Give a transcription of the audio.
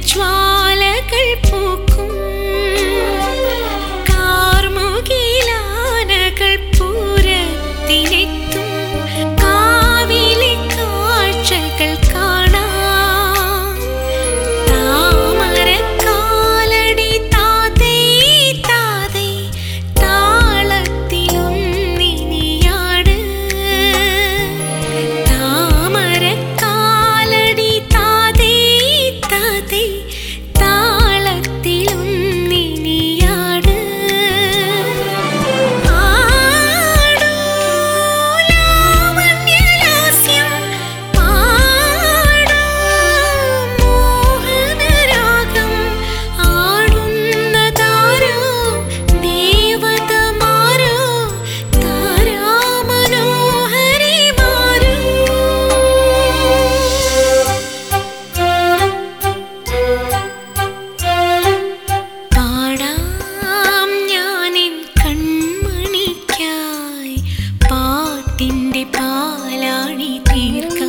ज्वाल कुपो பிரயாணி தீர்க்க